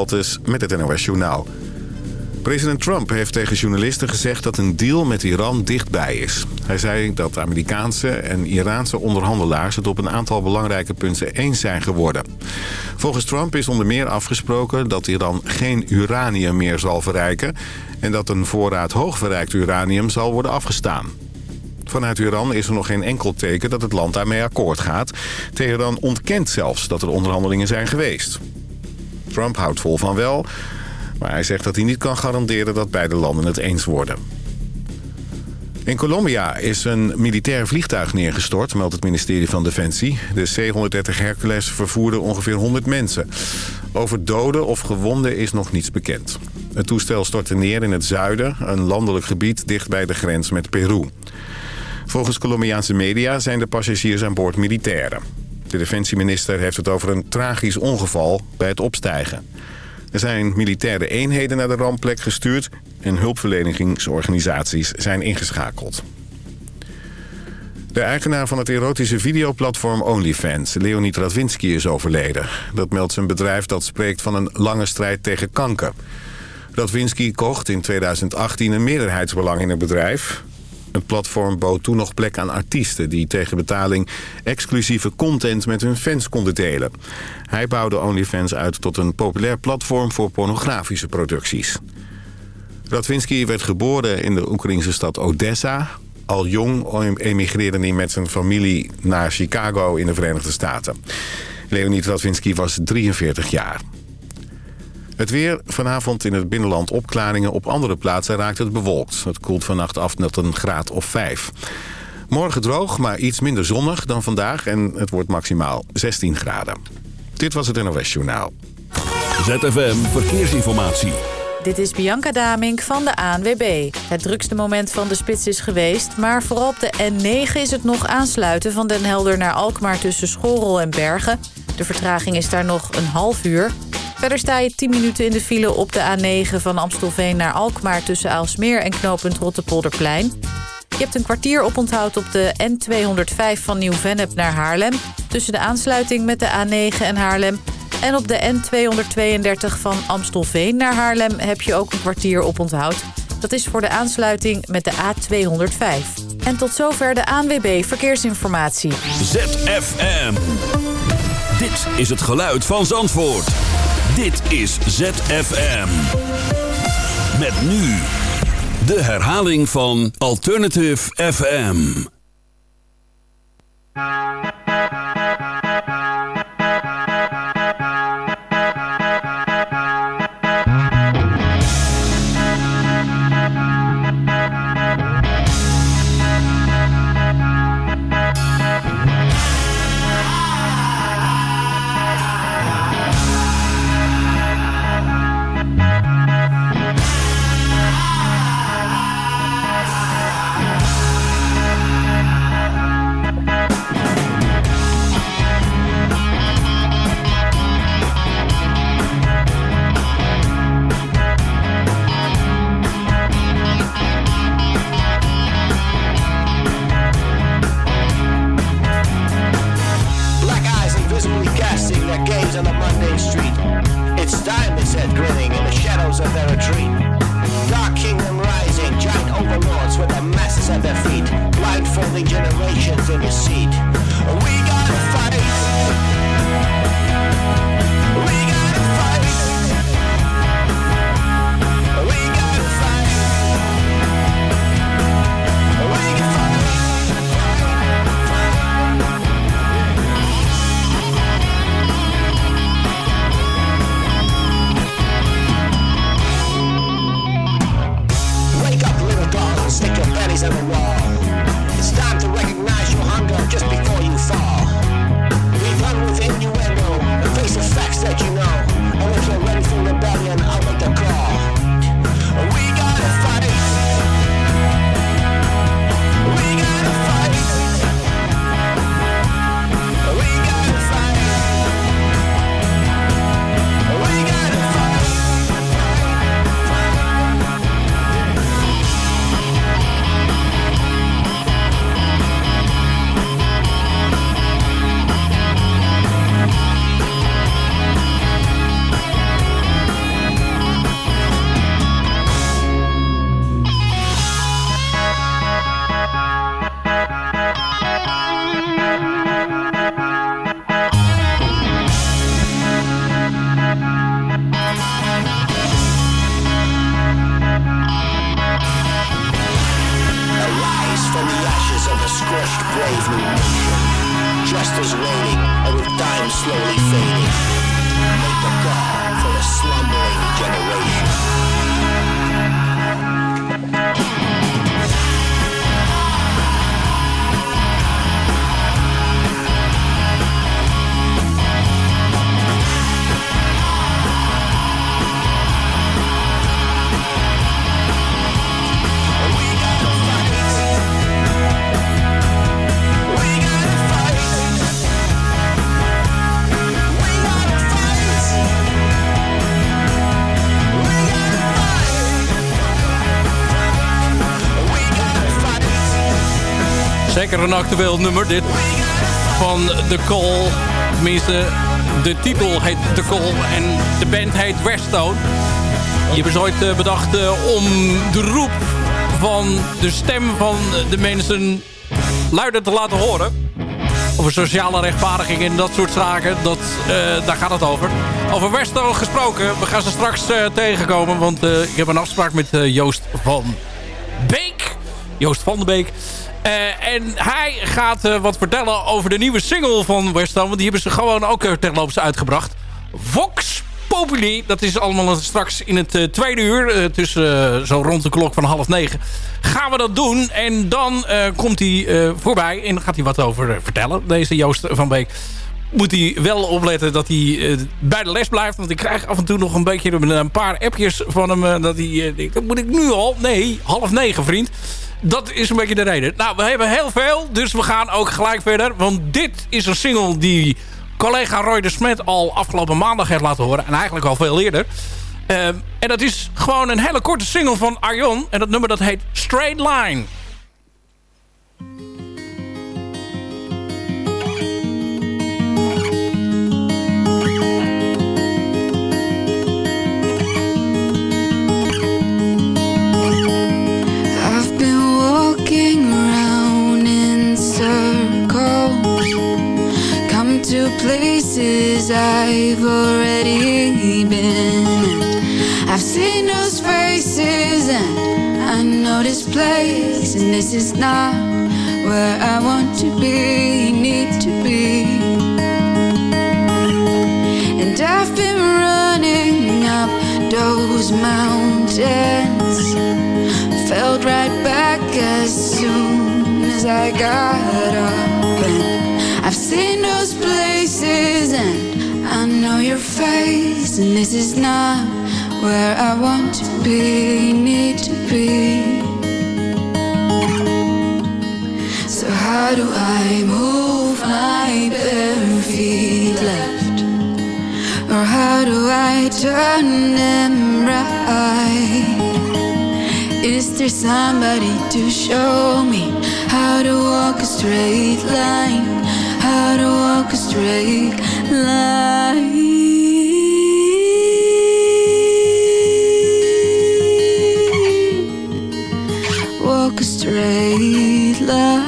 Altes met het NOS Journaal. President Trump heeft tegen journalisten gezegd dat een deal met Iran dichtbij is. Hij zei dat Amerikaanse en Iraanse onderhandelaars het op een aantal belangrijke punten eens zijn geworden. Volgens Trump is onder meer afgesproken dat Iran geen uranium meer zal verrijken... en dat een voorraad hoogverrijkt uranium zal worden afgestaan. Vanuit Iran is er nog geen enkel teken dat het land daarmee akkoord gaat. Teheran ontkent zelfs dat er onderhandelingen zijn geweest. Trump houdt vol van wel, maar hij zegt dat hij niet kan garanderen dat beide landen het eens worden. In Colombia is een militair vliegtuig neergestort, meldt het ministerie van Defensie. De C-130 Hercules vervoerde ongeveer 100 mensen. Over doden of gewonden is nog niets bekend. Het toestel stortte neer in het zuiden, een landelijk gebied dicht bij de grens met Peru. Volgens Colombiaanse media zijn de passagiers aan boord militairen. De defensieminister heeft het over een tragisch ongeval bij het opstijgen. Er zijn militaire eenheden naar de rampplek gestuurd... en hulpverleningsorganisaties zijn ingeschakeld. De eigenaar van het erotische videoplatform OnlyFans, Leonid Radwinski, is overleden. Dat meldt zijn bedrijf dat spreekt van een lange strijd tegen kanker. Radwinski kocht in 2018 een meerderheidsbelang in het bedrijf. Het platform bood toen nog plek aan artiesten... die tegen betaling exclusieve content met hun fans konden delen. Hij bouwde OnlyFans uit tot een populair platform voor pornografische producties. Radwinski werd geboren in de Oekraïnse stad Odessa. Al jong emigreerde hij met zijn familie naar Chicago in de Verenigde Staten. Leonid Radwinski was 43 jaar. Het weer vanavond in het binnenland opklaringen. Op andere plaatsen raakt het bewolkt. Het koelt vannacht af tot een graad of 5. Morgen droog, maar iets minder zonnig dan vandaag. En het wordt maximaal 16 graden. Dit was het NOS Journaal. ZFM Verkeersinformatie. Dit is Bianca Damink van de ANWB. Het drukste moment van de spits is geweest... maar vooral op de N9 is het nog aansluiten van Den Helder naar Alkmaar... tussen Schorrel en Bergen. De vertraging is daar nog een half uur. Verder sta je 10 minuten in de file op de A9 van Amstelveen naar Alkmaar... tussen Aalsmeer en knooppunt Rottepolderplein. Je hebt een kwartier oponthoud op de N205 van Nieuw-Vennep naar Haarlem... tussen de aansluiting met de A9 en Haarlem... En op de N232 van Amstelveen naar Haarlem heb je ook een kwartier oponthoud. Dat is voor de aansluiting met de A205. En tot zover de ANWB Verkeersinformatie. ZFM. Dit is het geluid van Zandvoort. Dit is ZFM. Met nu de herhaling van Alternative FM. Said, grinning in the shadows of their retreat. Dark kingdom rising, giant overlords with the masses at their feet, blindfolding generations in deceit. We gotta fight. Zeker een actueel nummer dit. Van The Call. Tenminste, de titel heet The Call en de band heet Weststone. Die hebben ze ooit eh, bedacht eh, om de roep van de stem van de mensen luider te laten horen. Over sociale rechtvaardiging en dat soort zaken. Dat, uh, daar gaat het over. Over Weststone gesproken. We gaan ze straks tegenkomen. Want ik heb een afspraak met Joost van Beek. Joost van de Beek. Uh, en hij gaat uh, wat vertellen over de nieuwe single van West Ham. Want die hebben ze gewoon ook terloops uitgebracht. Vox Populi. Dat is allemaal straks in het uh, tweede uur. tussen zo rond de klok van half negen. Gaan we dat doen. En dan komt hij voorbij. En gaat hij wat over vertellen. Deze Joost van Beek moet hij wel opletten dat hij bij de les blijft. Want ik krijg af en toe nog een beetje een paar appjes van hem. dat hij dat moet ik nu al. Nee, half negen vriend dat is een beetje de reden. Nou, we hebben heel veel, dus we gaan ook gelijk verder. Want dit is een single die collega Roy de Smet al afgelopen maandag heeft laten horen. En eigenlijk al veel eerder. Um, en dat is gewoon een hele korte single van Arjon. En dat nummer dat heet Straight Line. This is not where I want to be, need to be. And I've been running up those mountains, felt right back as soon as I got up. And I've seen those places and I know your face and this is not where I want to be, need to be. How do I move my bare feet left? Or how do I turn them right? Is there somebody to show me how to walk a straight line? how to walk a straight line. Walk a straight line.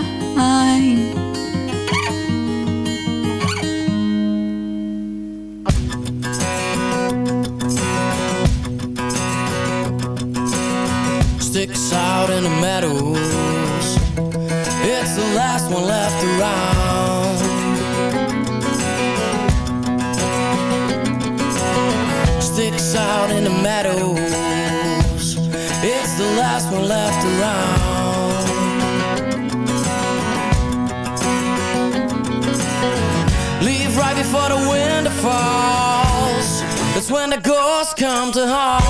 Before the winter falls That's when the ghosts come to haunt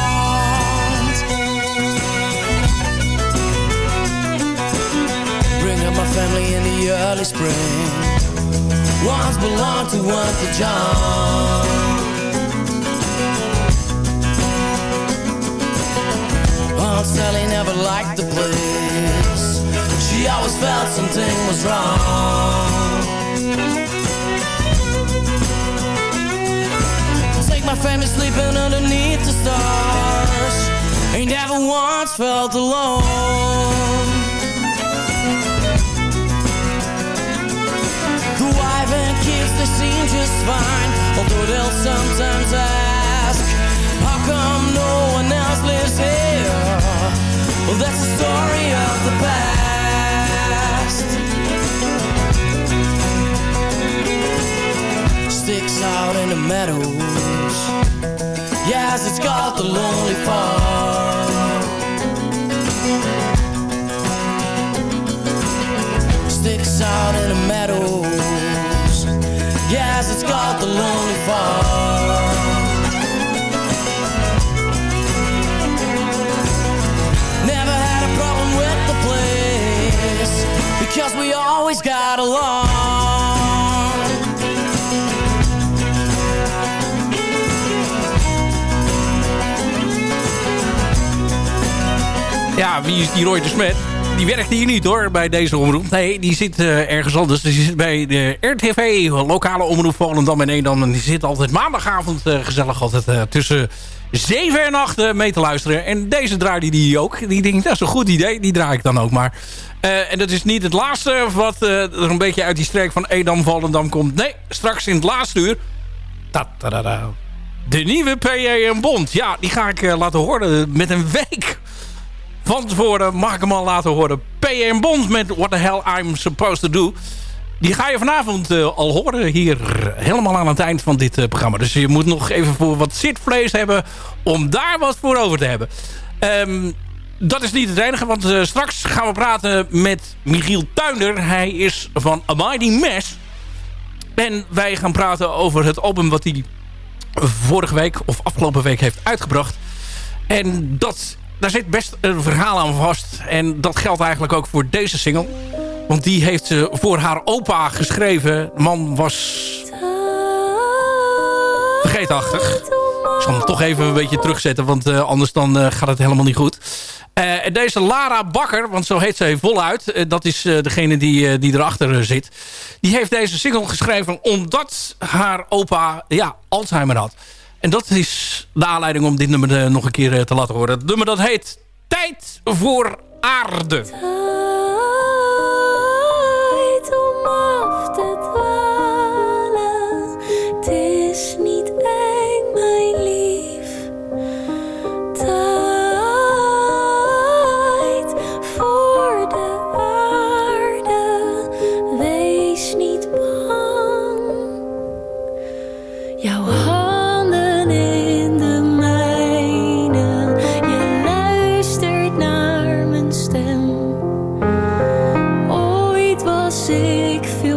Bring up my family in the early spring. Once belonged to Uncle John. Aunt Sally never liked the place. She always felt something was wrong my family sleeping underneath the stars. Ain't never once felt alone. The wife and kids, they seem just fine. Although they'll sometimes ask How come no one else lives here? Well, that's the story of the past Sticks out in the meadows. Yes, it's called the lonely farm Sticks out in the meadows. Yes, it's called the lonely farm Never had a problem with the place Cause we always got along Ja, wie is die Roy de Smet? die werkt hier niet hoor, bij deze omroep. Nee, die zit uh, ergens anders. Die zit bij de RTV, lokale omroep Volendam en Edam. En die zit altijd maandagavond uh, gezellig altijd uh, tussen 7 en 8 mee te luisteren. En deze draaide die ook. Die denkt, dat is een goed idee. Die draai ik dan ook maar. en dat is niet het laatste wat er een beetje uit die streek van Edam, Volendam komt. Nee, straks in het laatste uur... Ta. De nieuwe PJ Bond. Ja, die ga ik laten horen met een week van tevoren mag ik hem al laten horen. PM Bond met What the Hell I'm Supposed to Do. Die ga je vanavond uh, al horen hier helemaal aan het eind van dit uh, programma. Dus je moet nog even voor wat zitvlees hebben om daar wat voor over te hebben. Um, dat is niet het enige, want straks gaan we praten met Michiel Tuinder. Hij is van A Mighty Mess. En wij gaan praten over het album wat hij vorige week of afgelopen week heeft uitgebracht. En dat daar zit best een verhaal aan vast. En dat geldt eigenlijk ook voor deze single. Want die heeft ze voor haar opa geschreven. De man was vergeetachtig. Ik zal hem toch even een beetje terugzetten, want uh, anders dan uh, gaat het helemaal niet goed. Uh, deze Lara Bakker, want zo heet ze voluit... dat is degene die, die erachter zit... die heeft deze single geschreven omdat haar opa ja, Alzheimer had. En dat is de aanleiding om dit nummer eh, nog een keer eh, te laten horen. Het nummer dat heet Tijd voor Aarde. music feel.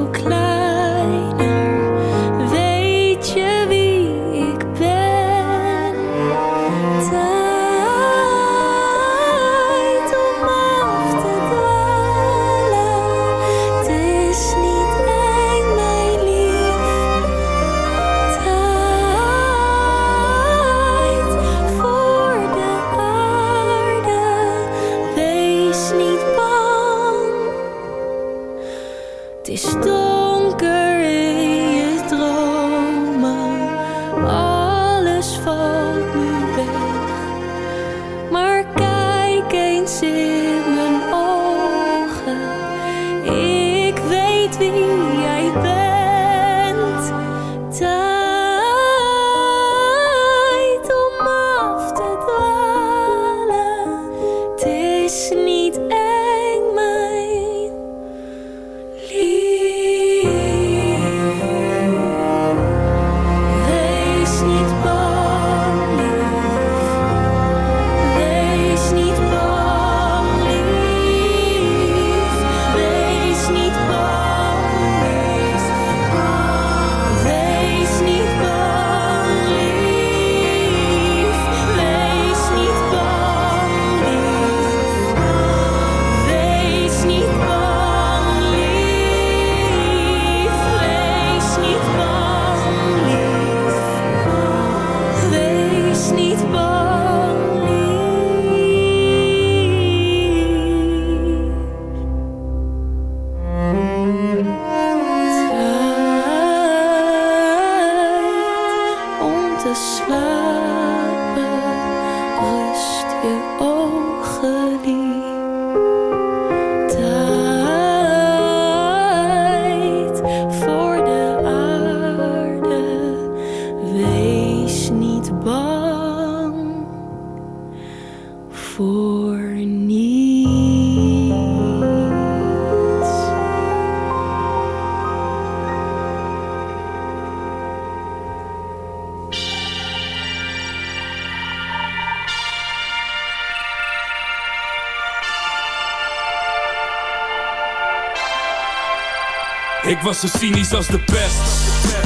Ik was zo cynisch als de pest.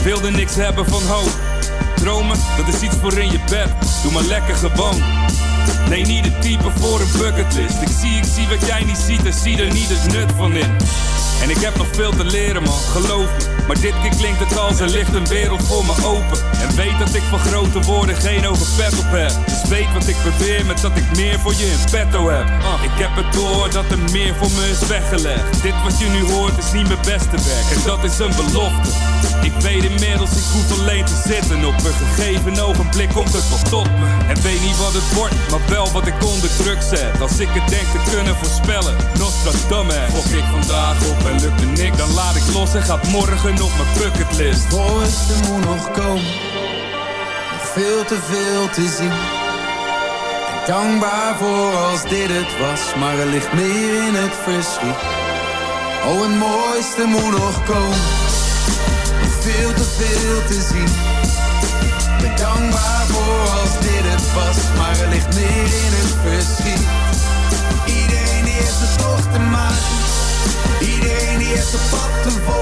Wilde niks hebben van hoop. Dromen, dat is iets voor in je bed. Doe maar lekker gewoon. Nee, niet het type voor een bucketlist. Ik zie, ik zie wat jij niet ziet en zie er niet het nut van in. En ik heb nog veel te leren man, geloof me. Maar dit keer klinkt het als er ligt een wereld voor me open. En weet dat ik van grote woorden geen ogen pet op heb. Dus weet wat ik beweer met dat ik meer voor je in petto heb. Uh, Ik heb het door dat er meer voor me is weggelegd. Dit wat je nu hoort is niet mijn beste werk. En dat is een belofte Ik weet inmiddels ik hoef alleen te zitten Op een gegeven ogenblik komt het wel tot me En weet niet wat het wordt, maar wel wat ik onder druk zet. Als ik het denk te kunnen voorspellen Nostradamus. Fok ik vandaag op en lukt er niks Dan laat ik los en gaat morgen op mijn bucketlist. Mooiste moet nog komen Nog veel te veel te zien. En dankbaar voor als dit het was Maar er ligt meer in het verschiet. Oh, het mooiste moet nog komen veel te veel te zien. Ben dankbaar voor als dit het was Maar er ligt meer in het verschiet. Iedereen die heeft een tocht te maken. Iedereen die heeft een pad te volgen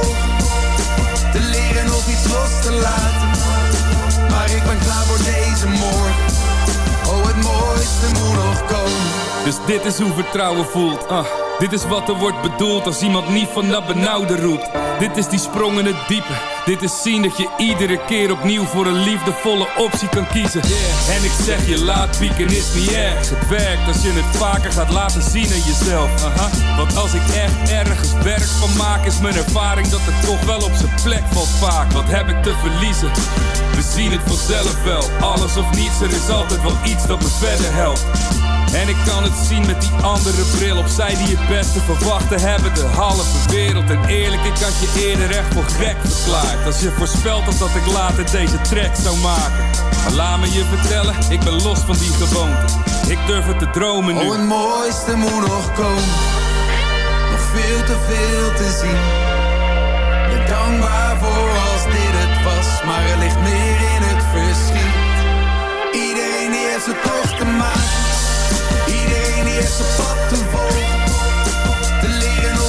Dus dit is hoe vertrouwen voelt ah. Dit is wat er wordt bedoeld als iemand niet van dat benauwde roept. Dit is die sprong in het diepe. Dit is zien dat je iedere keer opnieuw voor een liefdevolle optie kan kiezen. En ik zeg je laat pieken is niet erg. Het werkt als je het vaker gaat laten zien aan jezelf. Aha. Want als ik echt ergens werk van maak Is mijn ervaring dat het toch wel op zijn plek valt vaak. Wat heb ik te verliezen? We zien het vanzelf wel. Alles of niets, er is altijd wel iets dat me verder helpt en ik kan het zien met die andere bril. Op zij die het beste verwachten hebben. De halve wereld. En eerlijk, ik had je eerder echt voor gek verklaard. Als je voorspelt had dat ik later deze track zou maken. Maar laat me je vertellen, ik ben los van die gewoonte. Ik durf het te dromen nu. Oh, het mooiste moet nog komen. Nog veel te veel te zien. Ben dankbaar voor als dit het was Maar er ligt meer in het verschiet. Iedereen die heeft zijn tocht te maken Zijn pad te volgen Te leren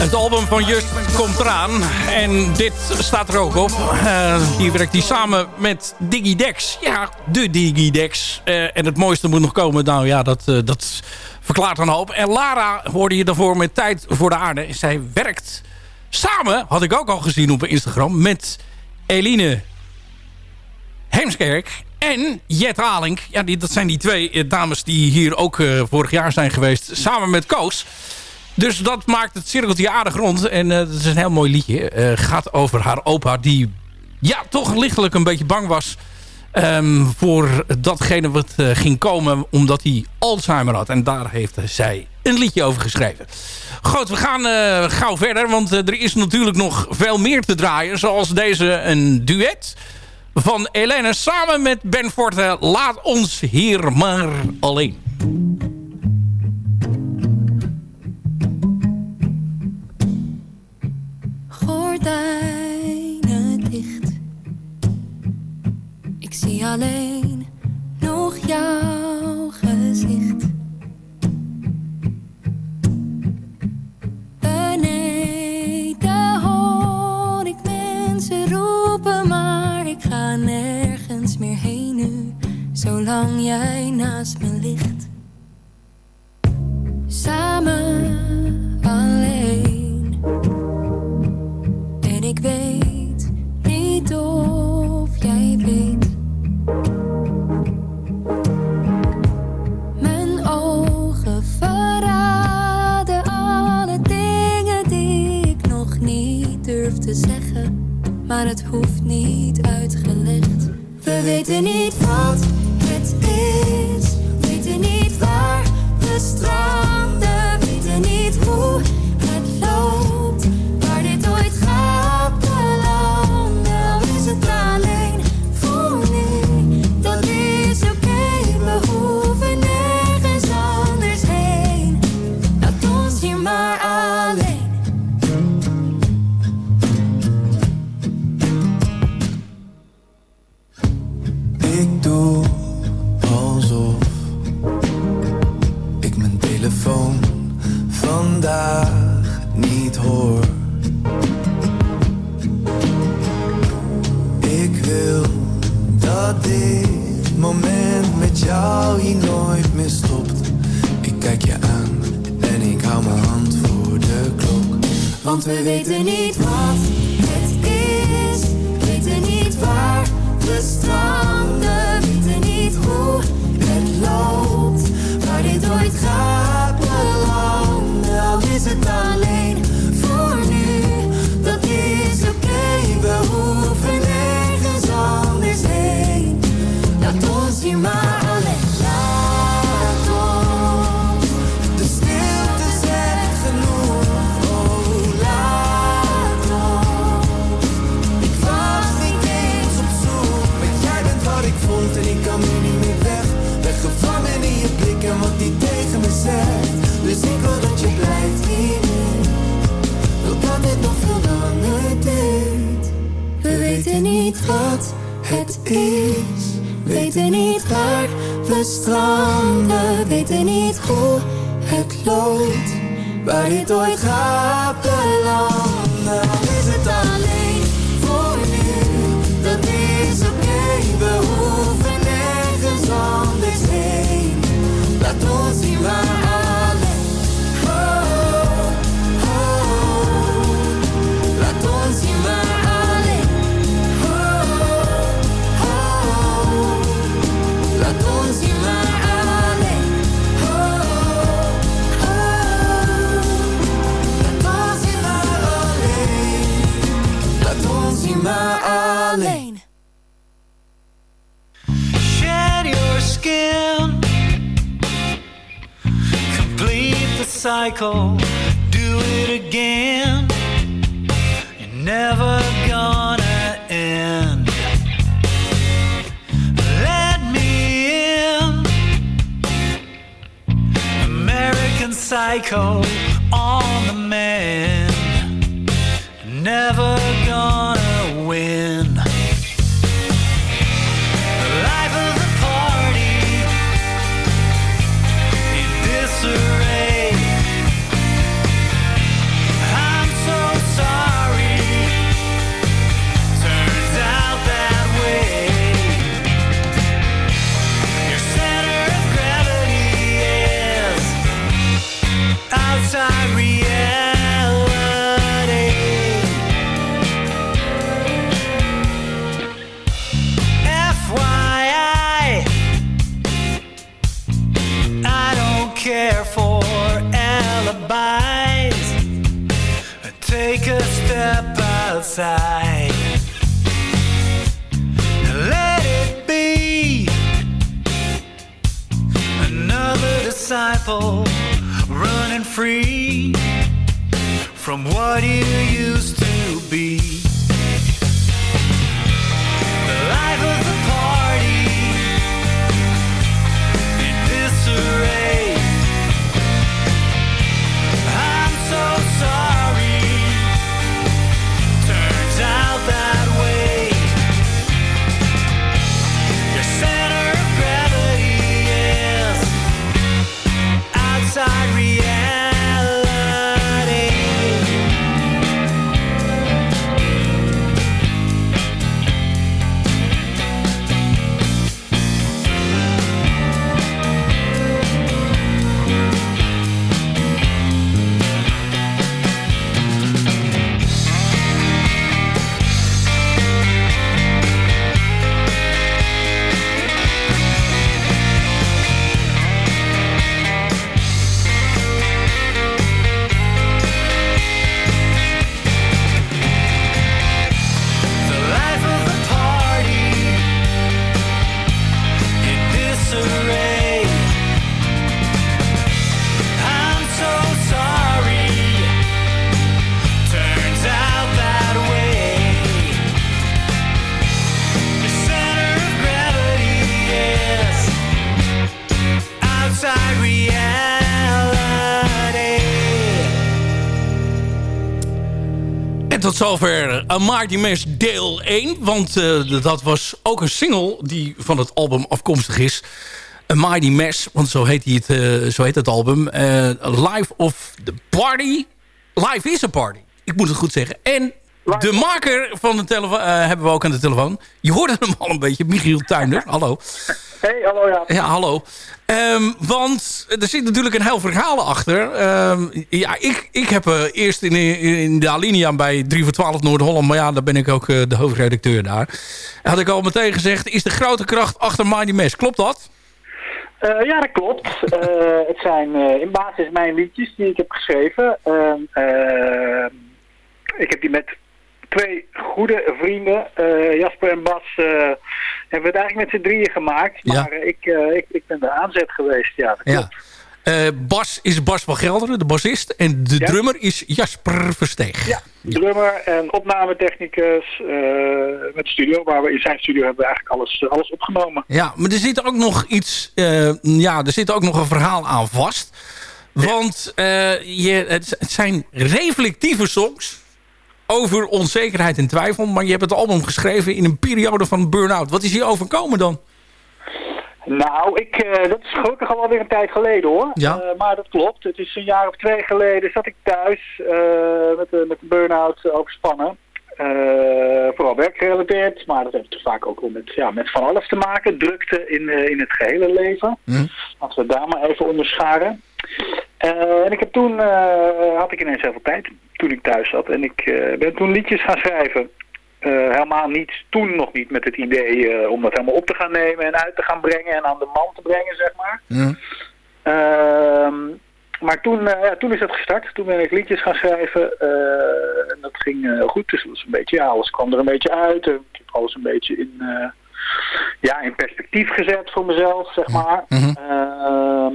Het album van Just komt eraan. En dit staat er ook op. Uh, hier werkt hij samen met Diggy Dex. Ja, de Diggy Dex. Uh, en het mooiste moet nog komen. Nou ja, dat, uh, dat verklaart een hoop. En Lara hoorde je daarvoor met Tijd voor de Aarde. Zij werkt samen, had ik ook al gezien op Instagram... met Eline Heemskerk en Jet Halink. Ja, die, dat zijn die twee dames die hier ook uh, vorig jaar zijn geweest. Samen met Koos. Dus dat maakt het cirkeltje aardig rond. En uh, dat is een heel mooi liedje. Uh, gaat over haar opa die ja, toch lichtelijk een beetje bang was... Um, voor datgene wat ging komen omdat hij Alzheimer had. En daar heeft zij een liedje over geschreven. Goed, we gaan gauw verder. Want er is natuurlijk nog veel meer te draaien. Zoals deze een duet van Helene samen met Ben Forte. Laat ons hier maar alleen. Gordijnen dicht. Ik zie alleen nog jouw ga nergens meer heen nu, zolang jij naast me ligt. Samen alleen. En ik weet maar het hoeft niet uitgelegd. We weten niet wat het is, weten niet waar we stranden, cycle, do it again. You're never gonna end. Let me in, American Psycho. zover eh, A Mighty Mess deel 1. Want eh, dat was ook een single die van het album afkomstig is. A Mighty Mess, want zo heet, het, eh, zo heet het album. Uh, Live of the Party. Live is a party. Ik moet het goed zeggen. En de maker van de telefoon hebben we ook aan de telefoon. Je hoorde hem al een beetje, Michiel Tuinder. Hallo. Hey, hallo ja. Ja, hallo. Ehm, want er zit natuurlijk een heel verhaal achter. Ehm, ja, ik, ik heb eh, eerst in, in de Alinea bij 3 voor 12 Noord-Holland... maar ja, daar ben ik ook eh, de hoofdredacteur daar. Had ik al meteen gezegd, is de grote kracht achter Mighty Mesh. Klopt dat? Eh, ja, dat klopt. Het zijn in basis mijn liedjes die ik heb geschreven. Ehm, eh, ik heb die met twee goede vrienden, Jasper en Bas, hebben we het eigenlijk met z'n drieën gemaakt. Maar eh, ik, eh, ik, ik ben de aanzet geweest, ja. dat klopt. Eh, Bas is Bas van Gelderen, de bassist. En de Ja. drummer is Jasper Versteeg. Ja, drummer en opnametechnicus eh, met de studio. Waar we in zijn studio hebben we eigenlijk alles, alles opgenomen. Ja, maar er zit ook nog iets... ja, er zit ook nog een verhaal aan vast. Want je, het, het zijn reflectieve songs over onzekerheid en twijfel. Maar je hebt het album geschreven in een periode van burn-out. Wat is je overkomen dan? Nou, ik, eh, dat is gelukkig al alweer een tijd geleden hoor. Ja. Eh, maar dat klopt. Het is een jaar of twee geleden zat ik thuis eh, met, met de burn-out overspannen. Vooral werkgerelateerd, maar dat heeft vaak ook wel met, ja, met van alles te maken. Drukte in, in het gehele leven. Hm? Laten we daar maar even onderscharen. Eh, en ik heb toen, eh, had ik ineens heel veel tijd toen ik thuis zat. En ik eh, ben toen liedjes gaan schrijven. Helemaal niet, toen nog niet met het idee om dat helemaal op te gaan nemen en uit te gaan brengen en aan de man te brengen, zeg maar. Ehm, maar toen, ja, toen is het gestart. Toen ben ik liedjes gaan schrijven. en dat ging goed. Dus dat was een beetje, ja, alles kwam er een beetje uit. Ik heb alles een beetje in, ja, in perspectief gezet voor mezelf, zeg maar. Ehm,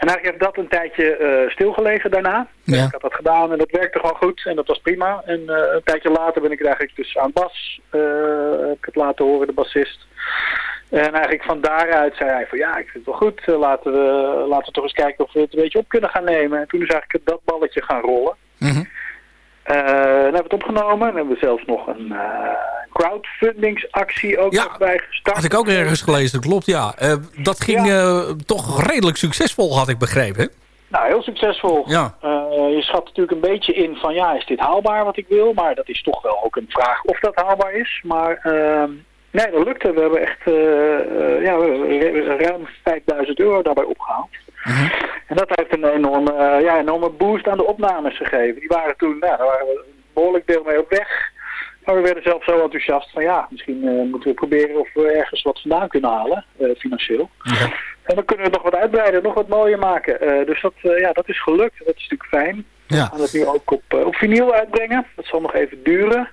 en eigenlijk heeft dat een tijdje eh, stilgelegen daarna. Ja. Ik had dat gedaan en dat werkte gewoon goed en dat was prima. En eh, een tijdje later ben ik er eigenlijk dus aan Bas, eh, heb ik het laten horen, de bassist. En eigenlijk van daaruit zei hij van ja, ik vind het wel goed, laten, we, laten we toch eens kijken of we het een beetje op kunnen gaan nemen. En toen is eigenlijk dat balletje gaan rollen. Dan hebben we het opgenomen en hebben we zelfs nog een eh, crowdfundingsactie ook Ja, bij gestart. Had ik ook ergens gelezen, dat klopt, ja. Eh, dat ging eh, toch redelijk succesvol, had ik begrepen. hè? Nou, heel succesvol. Ja. Eh, je schat natuurlijk een beetje in van ja, is dit haalbaar wat ik wil? Maar dat is toch wel ook een vraag of dat haalbaar is. Maar ehm, nee, dat lukte. We hebben echt eh, eh, ja, ruim 5000 euro daarbij opgehaald. En dat heeft een enorme, eh, ja, enorme boost aan de opnames gegeven. Die waren toen, nou, daar waren we een behoorlijk deel mee op weg. Maar we werden zelf zo enthousiast van ja, misschien eh, moeten we proberen of we ergens wat vandaan kunnen halen, eh, financieel. En dan kunnen we het nog wat uitbreiden, nog wat mooier maken. Dus dat, ja, dat is gelukt. Dat is natuurlijk fijn. Ja. We gaan het nu ook op, op vinyl uitbrengen. Dat zal nog even duren.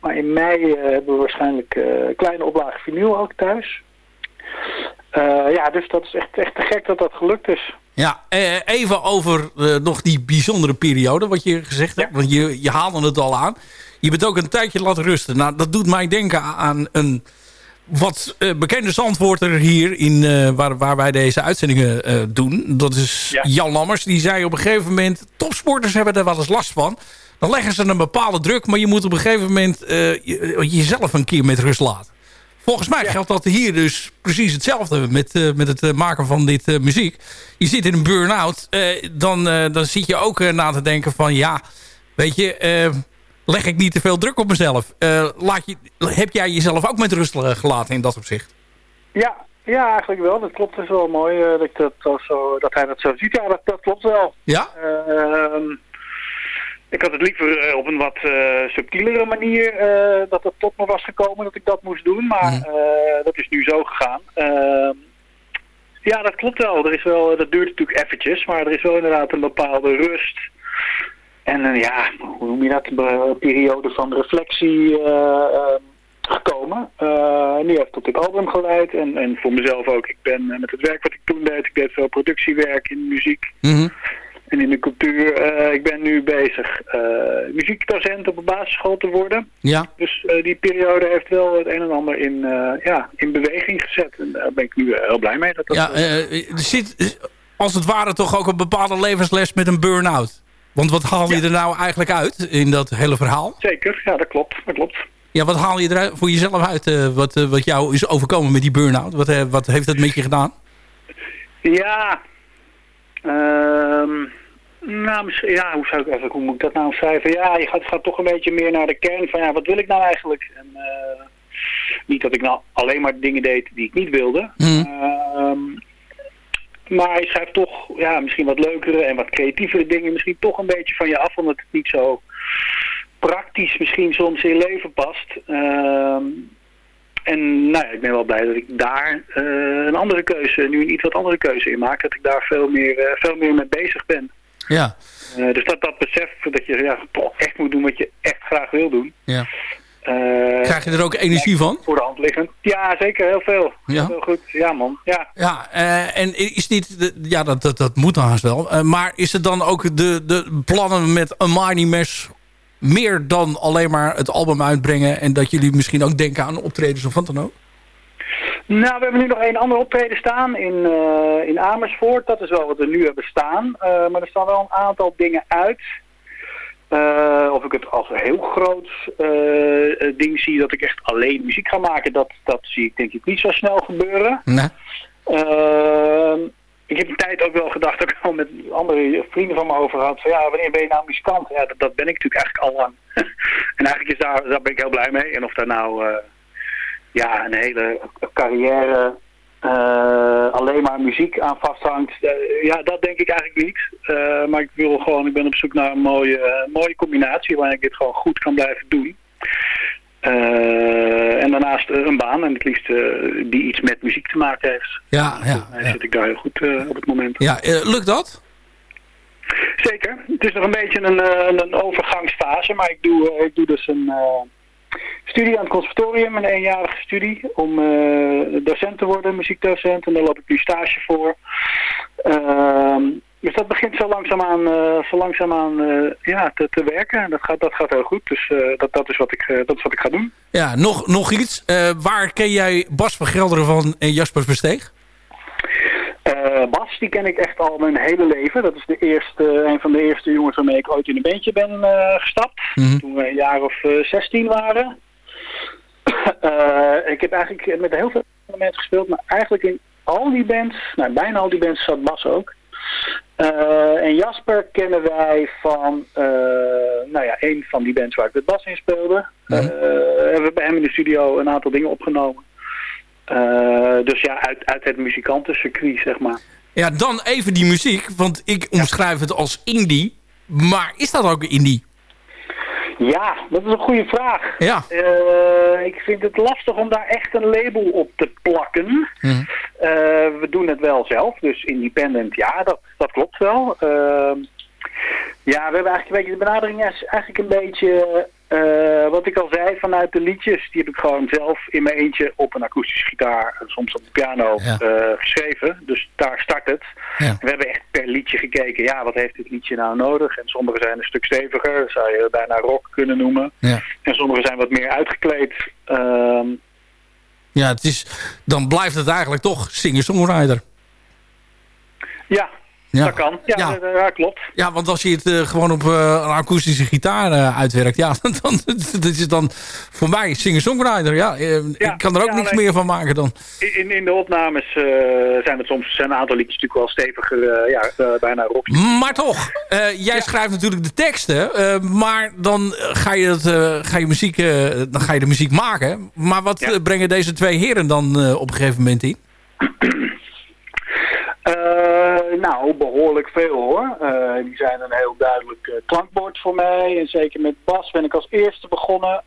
Maar in mei hebben we waarschijnlijk een kleine oplage vinyl ook thuis. Eh, ja, dus dat is echt, echt te gek dat dat gelukt is. Ja, eh, even over eh, nog die bijzondere periode, wat je gezegd hebt. Want je, je haalde het al aan. Je bent ook een tijdje laten rusten. Nou, dat doet mij denken aan een wat bekende zandwoorder hier, in, waar, waar wij deze uitzendingen doen. Dat is Ja. Jan Lammers. Die zei op een gegeven moment, topsporters hebben er wel eens last van. Dan leggen ze een bepaalde druk, maar je moet op een gegeven moment je- jezelf een keer met rust laten. Volgens mij geldt dat hier dus precies hetzelfde met, eh, met het eh, maken van dit eh, muziek. Je zit in een burn-out, dan, dan zit je ook na te denken van ja, weet je, leg ik niet te veel druk op mezelf. Laat je, heb jij jezelf ook met rust gelaten in dat opzicht? Ja, ja eigenlijk wel. Dat klopt. Is wel mooi dat, ik dat, dat, zo, dat hij dat zo ziet. Ja, dat, dat klopt wel. Ja? Ehm, ik had het liever eh, op een wat eh, subtielere manier eh, dat het tot me was gekomen dat ik dat moest doen. Maar dat is nu zo gegaan. Ehm, ja, dat klopt wel. Er is wel. Dat duurt natuurlijk eventjes, maar er is wel inderdaad een bepaalde rust. En ja, hoe noem je dat? Een periode van reflectie eh, eh, gekomen. Eh, en die heeft tot dit album geleid. En, en voor mezelf ook. Ik ben met het werk wat ik toen deed. Ik deed veel productiewerk in muziek Mhm. En in de cultuur. Eh, ik ben nu bezig eh, muziekdocent op een basisschool te worden. Ja. Dus eh, die periode heeft wel het een en ander in, ja, in beweging gezet. En daar ben ik nu heel blij mee. Dat dat Ja, er zit als het ware toch ook een bepaalde levensles met een burn-out. Want wat haal je er nou eigenlijk uit in dat hele verhaal? Zeker, ja dat klopt. Dat klopt. Ja, wat haal je er voor jezelf uit wat, wat jou is overkomen met die burn-out? Wat, wat heeft dat met je gedaan? Ja, ehm, nou, misschien- ja hoe, zou ik, eigenlijk- hoe moet ik dat nou schrijven? Ja, je gaat, gaat toch een beetje meer naar de kern van ja, wat wil ik nou eigenlijk? En, eh, Niet dat ik nou alleen maar dingen deed die ik niet wilde. Ehm, maar je schrijft toch ja, misschien wat leukere en wat creatievere dingen. Misschien toch een beetje van je af, omdat het niet zo praktisch misschien soms in leven past. Ehm, en nou ja, ik ben wel blij dat ik daar eh, een andere keuze, nu een iets wat andere keuze in maak. Dat ik daar veel meer, eh, veel meer mee bezig ben. Ja, Eh, dus dat, dat besef dat je ja, toch echt moet doen wat je echt graag wil doen. ja. Krijg je er ook energie van? Voor de hand liggend. Ja, zeker. Heel veel. Ja? Heel goed. Ja, man. Ja. Ja, en is niet... de- ja, dat, dat, dat moet haast wel. Maar is het dan ook de, de plannen met Amani Mes meer dan alleen maar het album uitbrengen... en dat jullie misschien ook denken aan optredens of wat dan ook? Nou, we hebben nu nog één ander optreden staan in, eh, in Amersfoort. Dat is wel wat we nu hebben staan. Eh, maar er staan wel een aantal dingen uit. Eh, of ik het als een heel groot ding zie dat ik echt alleen muziek ga maken, dat, dat zie ik denk ik niet zo snel gebeuren. Nee. Ik heb een tijd ook wel gedacht, ook al met andere vrienden van me over gehad, van ja, wanneer ben je nou muzikant? Ja, dat, dat ben ik natuurlijk eigenlijk al lang. en eigenlijk is daar, daar ben ik heel blij mee. En of daar nou eh, ja, een hele carrière eh, alleen maar muziek aan vasthangt, eh, ja, dat denk ik eigenlijk niet. Maar ik wil gewoon, ik ben op zoek naar een mooie, mooie combinatie waarin ik dit gewoon goed kan blijven doen. Eh, en daarnaast eh, een baan en het liefst eh, die iets met muziek te maken heeft. Ja, ja. Daar zit ik daar heel goed op het moment. ja lukt dat? Zeker. Het is nog een beetje een, een overgangsfase, maar ik doe, ik doe dus een studie aan het conservatorium, een eenjarige studie, om docent te worden, muziekdocent. En daar loop ik nu stage voor. Dus dat begint zo langzaamaan, eh zo langzaamaan eh, ja, te, te werken. En dat gaat, dat gaat heel goed. Dus eh, dat, dat, is wat ik, dat is wat ik ga doen. Ja, nog, nog iets. Waar ken jij Bas van Gelderen van en Jasper Versteeg? Bas, die ken ik echt al mijn hele leven. Dat is de eerste, een van de eerste jongens waarmee ik ooit in een bandje ben gestapt. Mhm. Toen we een jaar of eh, 16 waren. Ik heb eigenlijk met heel veel mensen gespeeld, maar eigenlijk in al die bands, nou bijna al die bands zat Bas ook. Eh, en Jasper kennen wij van, eh, nou ja, een van die bands waar ik met Bas in speelde. Mhm. Eh, hebben we bij hem in de studio een aantal dingen opgenomen. Dus ja, uit, uit het muzikantencircuit, zeg maar. Ja, dan even die muziek, want ik omschrijf het als indie. Maar is dat ook indie? Ja, dat is een goede vraag. Ja. Eh, ik vind het lastig om daar echt een label op te plakken. Mhm. Eh, we doen het wel zelf, dus independent, ja, dat, dat klopt wel. Ehm, ja, we hebben eigenlijk een beetje, de benadering is eigenlijk een beetje, eh, wat ik al zei, vanuit de liedjes, die heb ik gewoon zelf in mijn eentje op een akoestische gitaar en soms op de piano Ja. eh, geschreven. Dus daar start het. Ja. We hebben echt per liedje gekeken, ja, wat heeft dit liedje nou nodig? En sommige zijn een stuk steviger, dat zou je bijna rock kunnen noemen. Ja. En sommige zijn wat meer uitgekleed. Ehm, Ja, het is, dan blijft het eigenlijk toch singer-songwriter. ja, Ja. dat kan. Ja, Ja. klopt. Ja, want als je het eh, gewoon op eh, een akoestische gitaar eh, uitwerkt... ja, dan dat is dan voor mij singer-songwriter. Ja, ik kan er ook niks nee. meer van maken dan. In, in de opnames zijn het soms zijn een aantal liedjes natuurlijk wel steviger, ja, bijna rock. Maar toch, jij schrijft natuurlijk de teksten... maar dan ga je, het, ga, je muziek, dan ga je de muziek maken. Maar wat brengen deze twee heren dan op een gegeven moment in? Eh, nou, behoorlijk veel hoor. Eh, die zijn een heel duidelijk eh, klankbord voor mij. En zeker met Bas ben ik als eerste begonnen.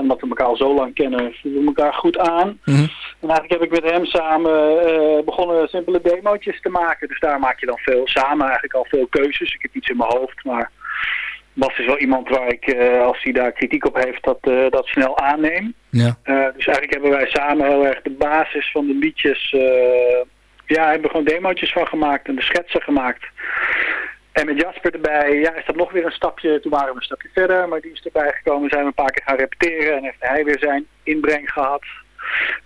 Omdat we elkaar al zo lang kennen, voelen we elkaar goed aan. Mhm. En eigenlijk heb ik met hem samen begonnen simpele demootjes te maken. Dus daar maak je dan veel samen, eigenlijk al veel keuzes. Ik heb iets in mijn hoofd, maar Bas is wel iemand waar ik, als hij daar kritiek op heeft, dat, dat snel aanneem. Ja. Dus eigenlijk hebben wij samen heel erg de basis van de liedjes... ja, hebben we gewoon demootjes van gemaakt en de schetsen gemaakt. En met Jasper erbij, ja, is dat nog weer een stapje. Toen waren we een stapje verder, maar die is erbij gekomen. Zijn we een paar keer gaan repeteren en heeft hij weer zijn inbreng gehad.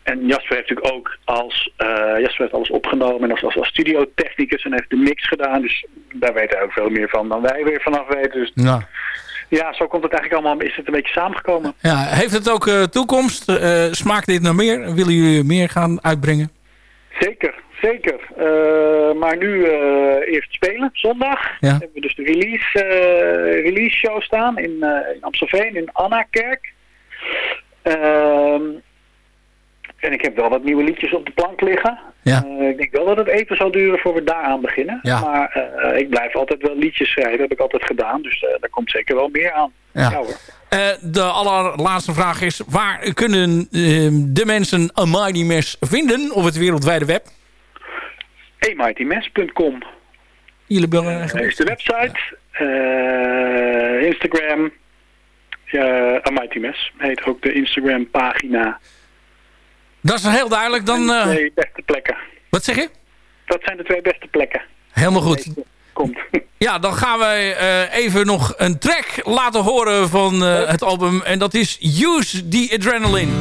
En Jasper heeft natuurlijk ook als, eh, Jasper heeft alles opgenomen en als, als, als studiotechnicus en heeft de mix gedaan. Dus daar weet hij ook veel meer van dan wij weer vanaf weten. Dus Ja. ja, zo komt het eigenlijk allemaal, is het een beetje samengekomen. Ja, heeft het ook eh, toekomst? Eh, smaakt dit naar meer? Willen jullie meer gaan uitbrengen? Zeker, zeker. Eh, maar nu eh, eerst spelen, zondag. Ja. Hebben we dus de release, eh, release show staan in, eh in Amstelveen, in Annakerk. Ehm En ik heb wel wat nieuwe liedjes op de plank liggen. Ja. Eh, ik denk wel dat het even zal duren voor we daaraan beginnen. Ja. Maar eh, ik blijf altijd wel liedjes schrijven, heb ik altijd gedaan. Dus eh, daar komt zeker wel meer aan. Ja. hoor. Eh, de allerlaatste vraag is... waar kunnen eh, de mensen een Mighty Mesh vinden op het wereldwijde web? amightymes.com Jullie bellen Dat is de website. eh, Instagram. Uh, heet ook de Instagram pagina. Dat is heel duidelijk. Dan, de eh, twee beste plekken. wat zeg je? Dat zijn de twee beste plekken. Helemaal goed. Komt. Ja, dan gaan wij eh, even nog een track laten horen van eh, het album. En dat is Use the Adrenaline.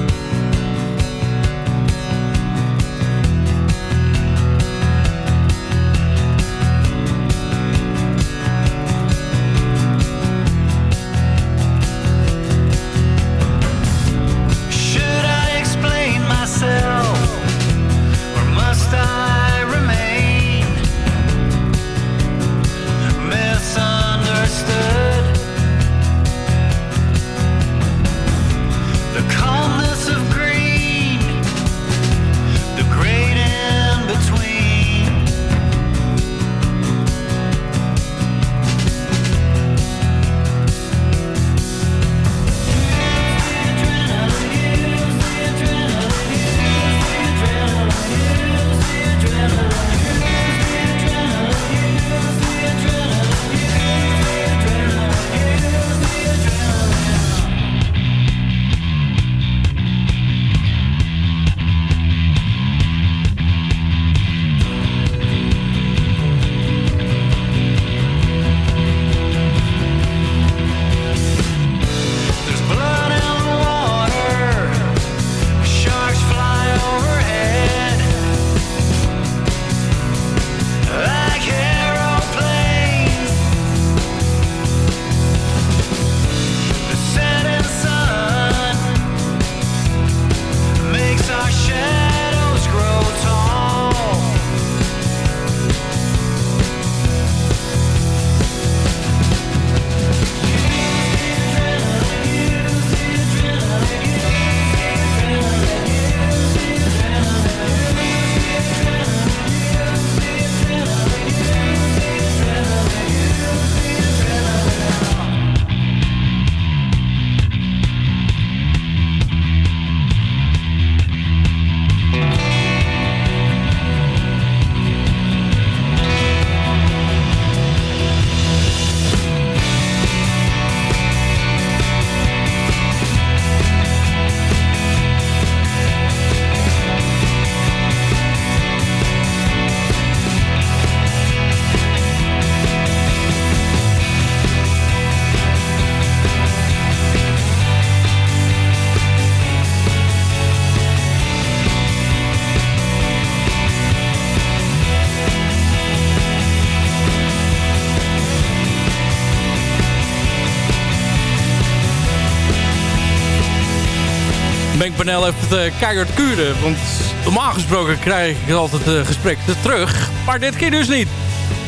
Mengpaneel heeft het uh, keihard kuren. Want normaal gesproken krijg ik altijd uh, gesprek terug. Maar dit keer dus niet.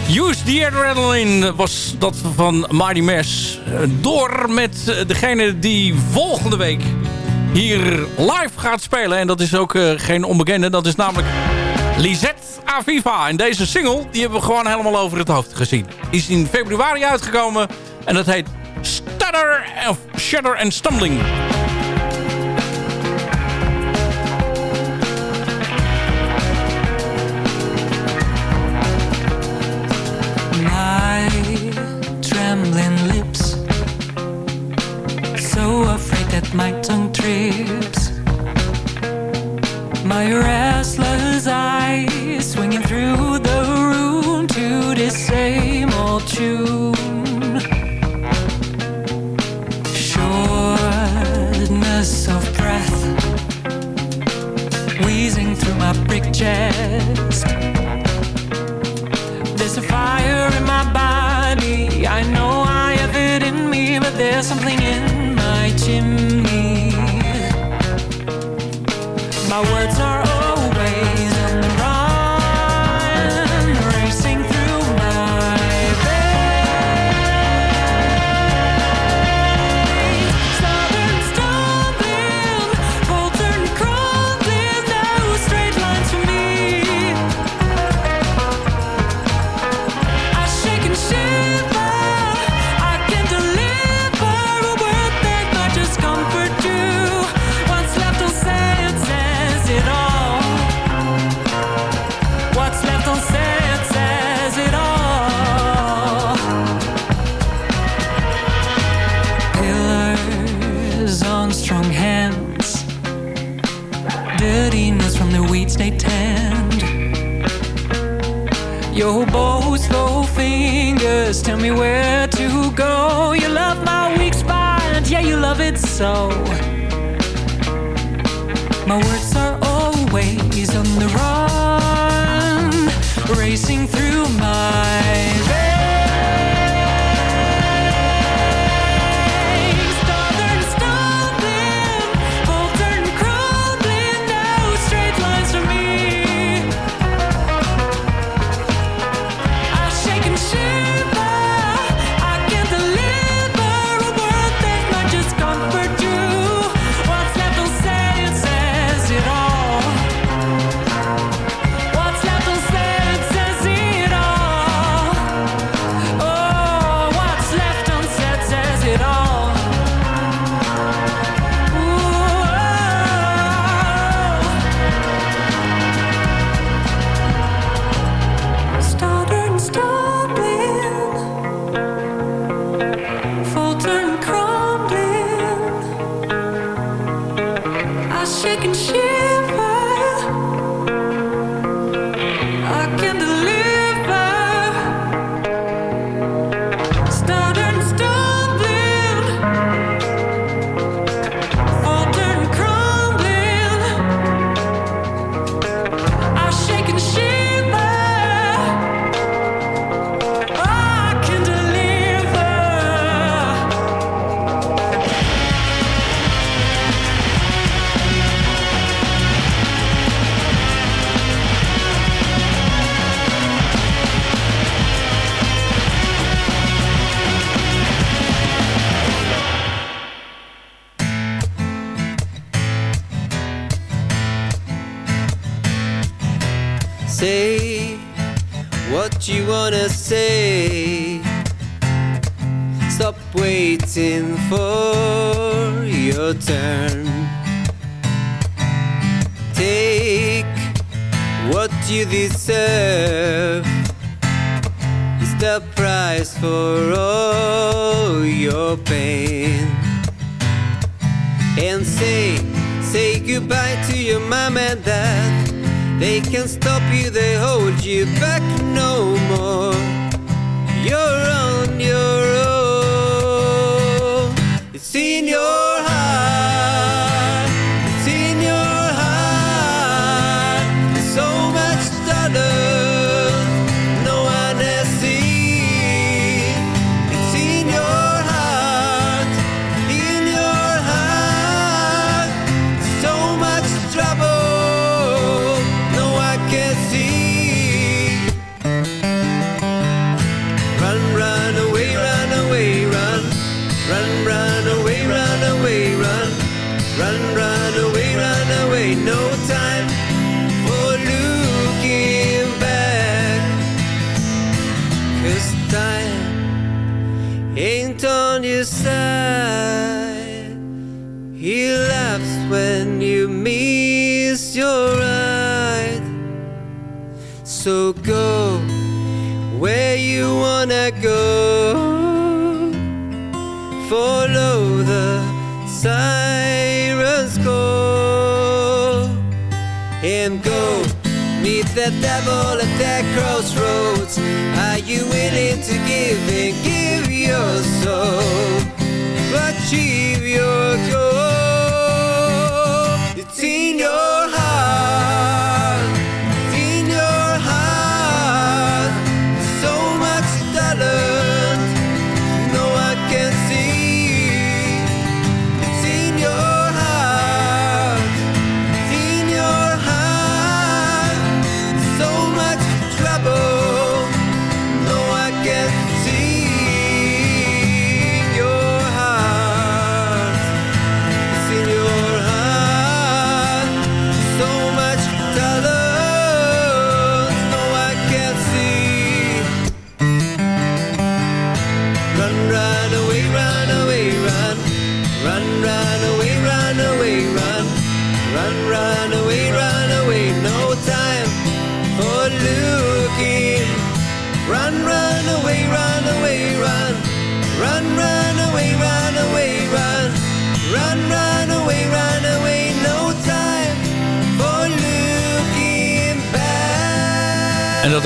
Use the Adrenaline was dat van Mighty Mess. Door met degene die volgende week hier live gaat spelen. En dat is ook geen onbekende. Dat is namelijk Lisette Aviva. En deze single die hebben we gewoon helemaal over het hoofd gezien. Is in februari uitgekomen. En dat heet Stutter of Shudder and Stumbling. my tongue trips. My restless eyes swinging through the room to this same old tune. Shortness of breath, wheezing through my brick chest. There's a fire in my body, I know I have it in me, but there's something Your boastful fingers tell me where to go. You love my weak spine, yeah, you love it so. My words are always on the run, racing through my Say what you wanna say. Stop waiting for your turn. Take what you deserve. It's the price for all your pain. And say, say goodbye to your mom and dad. They can't stop you, they hold you back no more. You're on your own. It's in your meet the devil at that crossroads. Are you willing to give and give your soul achieve your goal?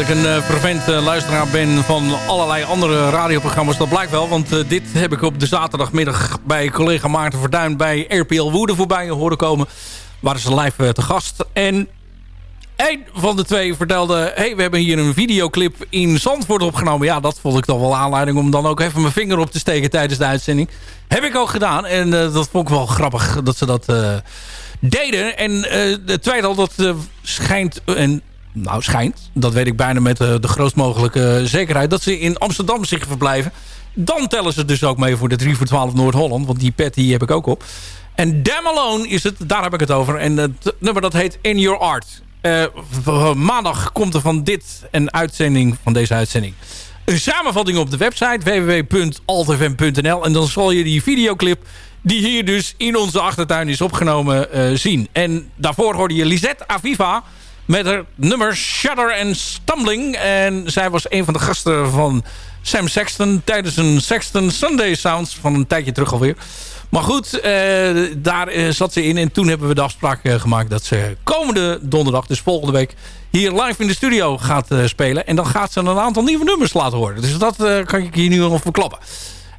Een uh, vervent uh, luisteraar ben van allerlei andere radioprogramma's, dat blijkt wel. Want uh, dit heb ik op de zaterdagmiddag bij collega Maarten Verduin bij RPL Woede voorbij horen komen. Waren ze live te gast. En een van de twee vertelde... hey, we hebben hier een videoclip in Zandvoort opgenomen. Ja, dat vond ik toch wel aanleiding om dan ook even mijn vinger op te steken tijdens de uitzending. Heb ik ook gedaan. En dat vond ik wel grappig dat ze dat deden. En het tweede al, dat schijnt... een nou schijnt, dat weet ik bijna met uh, de grootst mogelijke zekerheid... dat ze in Amsterdam zich verblijven. Dan tellen ze dus ook mee voor de 3 voor 12 Noord-Holland. Want die pet die heb ik ook op. En Damn Alone is het, daar heb ik het over. En het nummer dat heet In Your Art. Uh, maandag komt er van dit een uitzending, van deze uitzending... een samenvatting op de website www.altfm.nl. En dan zal je die videoclip die hier dus in onze achtertuin is opgenomen zien. En daarvoor hoorde je Lisette Aviva met haar nummer Shudder and Stumbling. En zij was een van de gasten van Sam Sexton tijdens een Sexton Sunday Sounds van een tijdje terug alweer. Maar goed, eh, daar eh, zat ze in. En toen hebben we de afspraak eh, gemaakt dat ze komende donderdag, dus volgende week, hier live in de studio gaat spelen. En dan gaat ze een aantal nieuwe nummers laten horen. Dus dat kan ik hier nu al verklappen.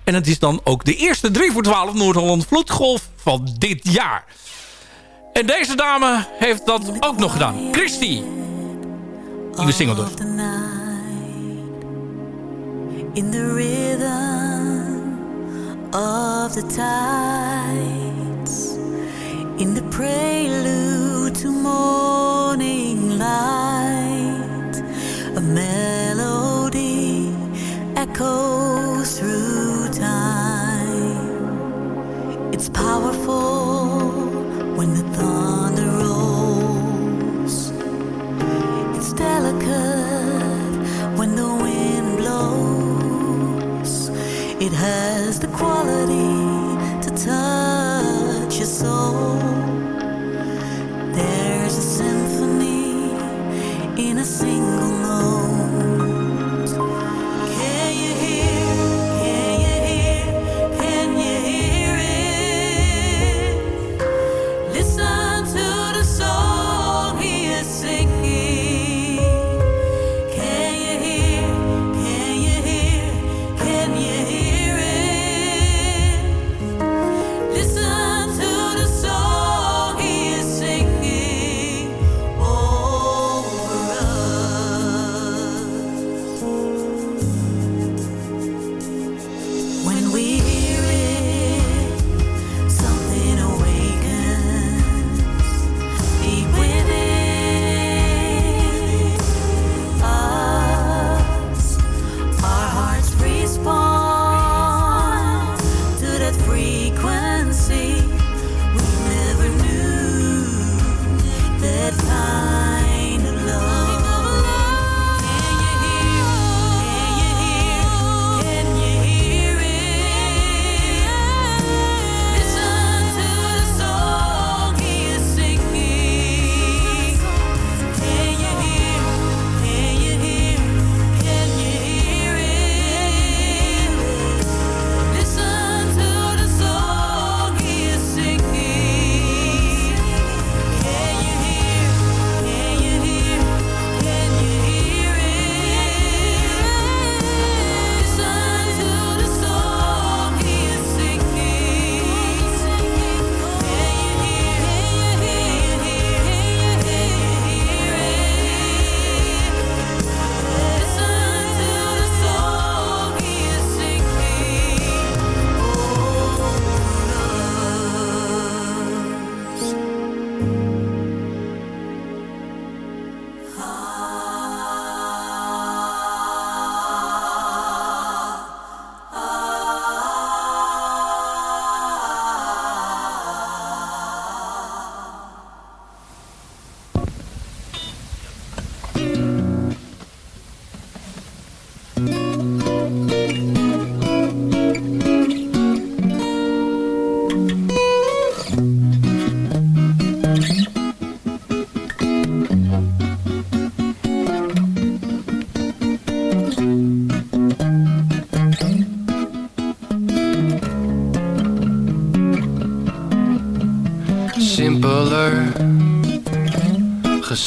En het is dan ook de eerste 3 voor 12 Noord-Holland Vloedgolf van dit jaar. En deze dame heeft dat ook nog gedaan. Christy. Nieuwe single dus. In the rhythm of the tides In the prelude to morning light A melody echoes through time It's powerful It has the quality to touch your soul.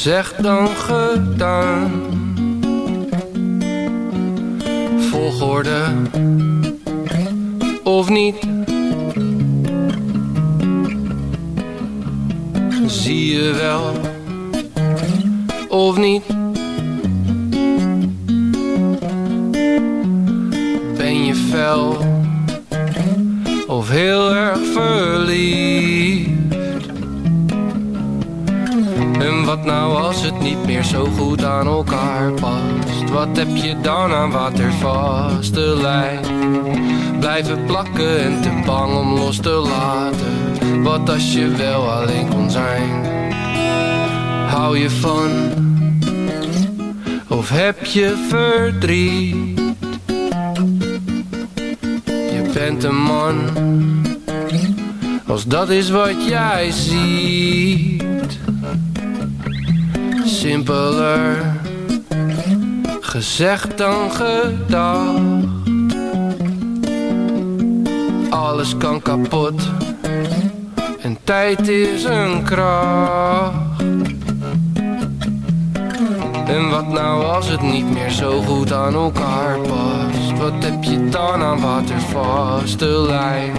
Zeg dan gedaan. Volgorde of niet. Zie je wel of niet. Als het niet meer zo goed aan elkaar past? Wat heb je dan aan watervaste lijn? Blijven plakken en te bang om los te laten. Wat als je wel alleen kon zijn? Hou je van? Of heb je verdriet? Je bent een man, als dat is wat jij ziet simpeler gezegd dan gedacht. Alles kan kapot en tijd is een kracht. En wat nou als het niet meer zo goed aan elkaar past? Wat heb je dan aan watervaste lijn?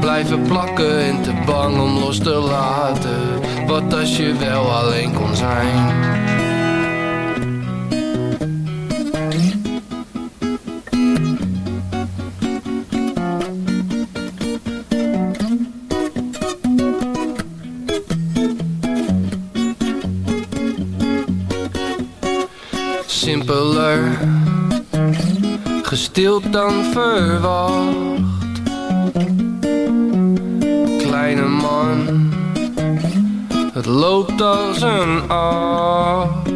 Blijven plakken en te bang om los te laten. Wat als je wel alleen kon zijn? Simpeler, gestild dan verwacht. Het loopt als een acht.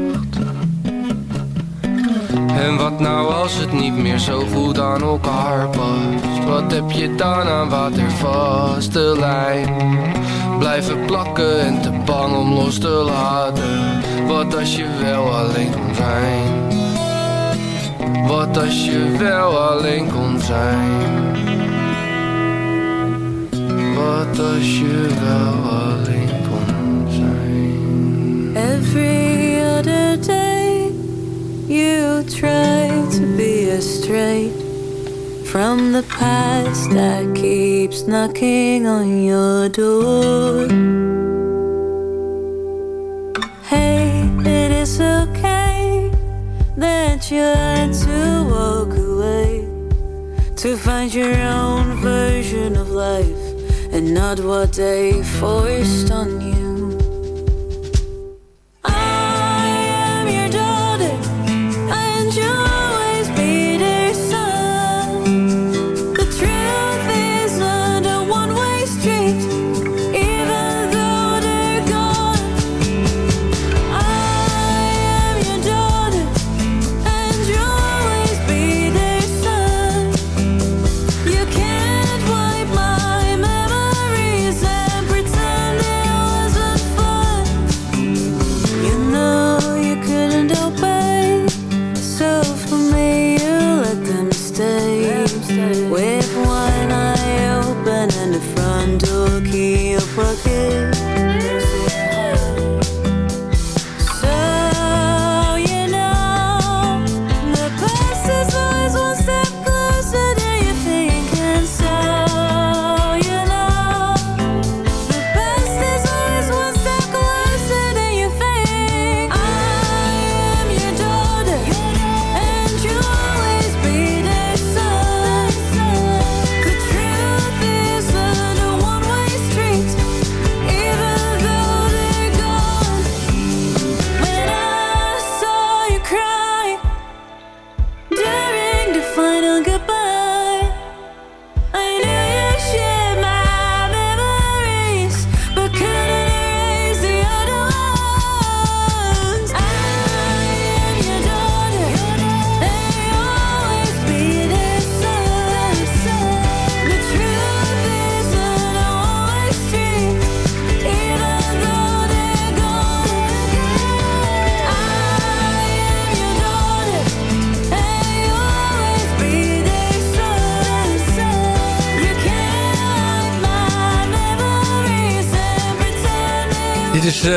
En wat nou als het niet meer zo goed aan elkaar past? Wat heb je dan aan watervaste lijn? Blijven plakken en te bang om los te laten. Wat als je wel alleen kon zijn? Wat als je wel alleen kon zijn? Wat als je wel alleen try to be straight from the past that keeps knocking on your door. Hey, it is okay that you had to walk away to find your own version of life and not what they forced on you.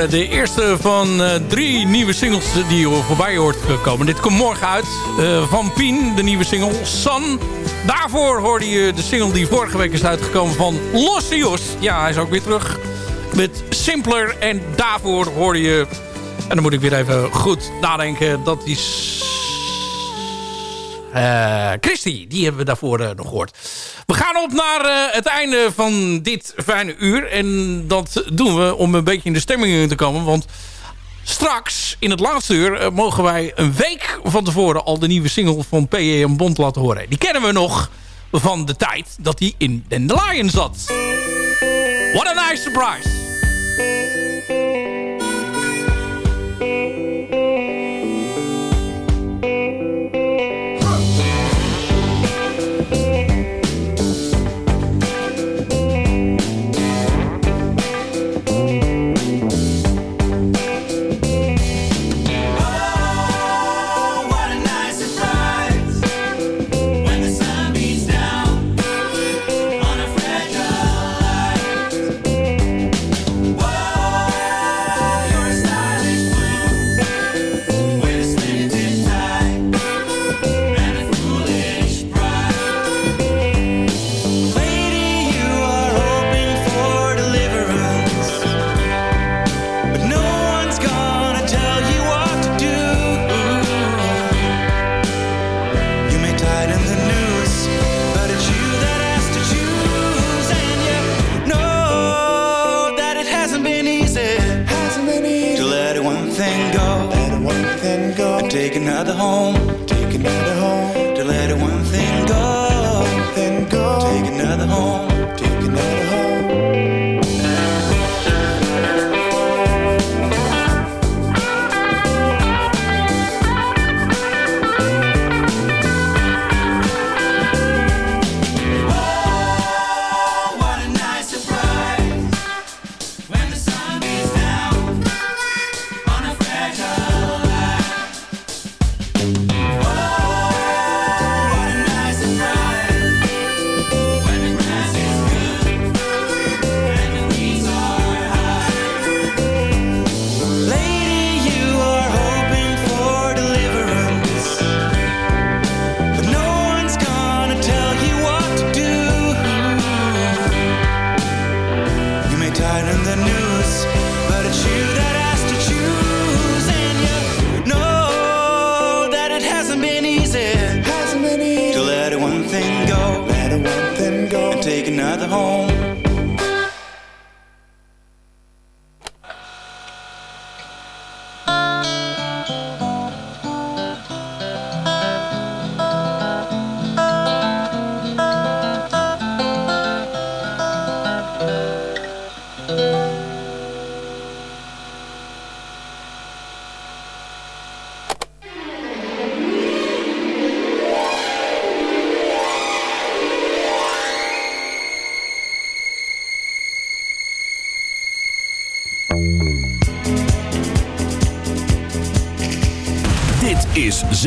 De eerste van eh, drie nieuwe singles die je voorbij hoort komen. Dit komt morgen uit eh, van Pien, de nieuwe single Sun. Daarvoor hoorde je de single die vorige week is uitgekomen van Lossios. Ja, hij is ook weer terug met Simpler. En daarvoor hoorde je... En dan moet ik weer even goed nadenken. Dat is... eh Christy, die hebben we daarvoor eh, nog gehoord. We gaan op naar eh, het einde van dit fijne uur. En dat doen we om een beetje in de stemming te komen. Want straks, in het laatste uur, mogen wij een week van tevoren... al de nieuwe single van P.E. en Bond laten horen. Die kennen we nog van de tijd dat hij in Dandelion zat. What a nice surprise.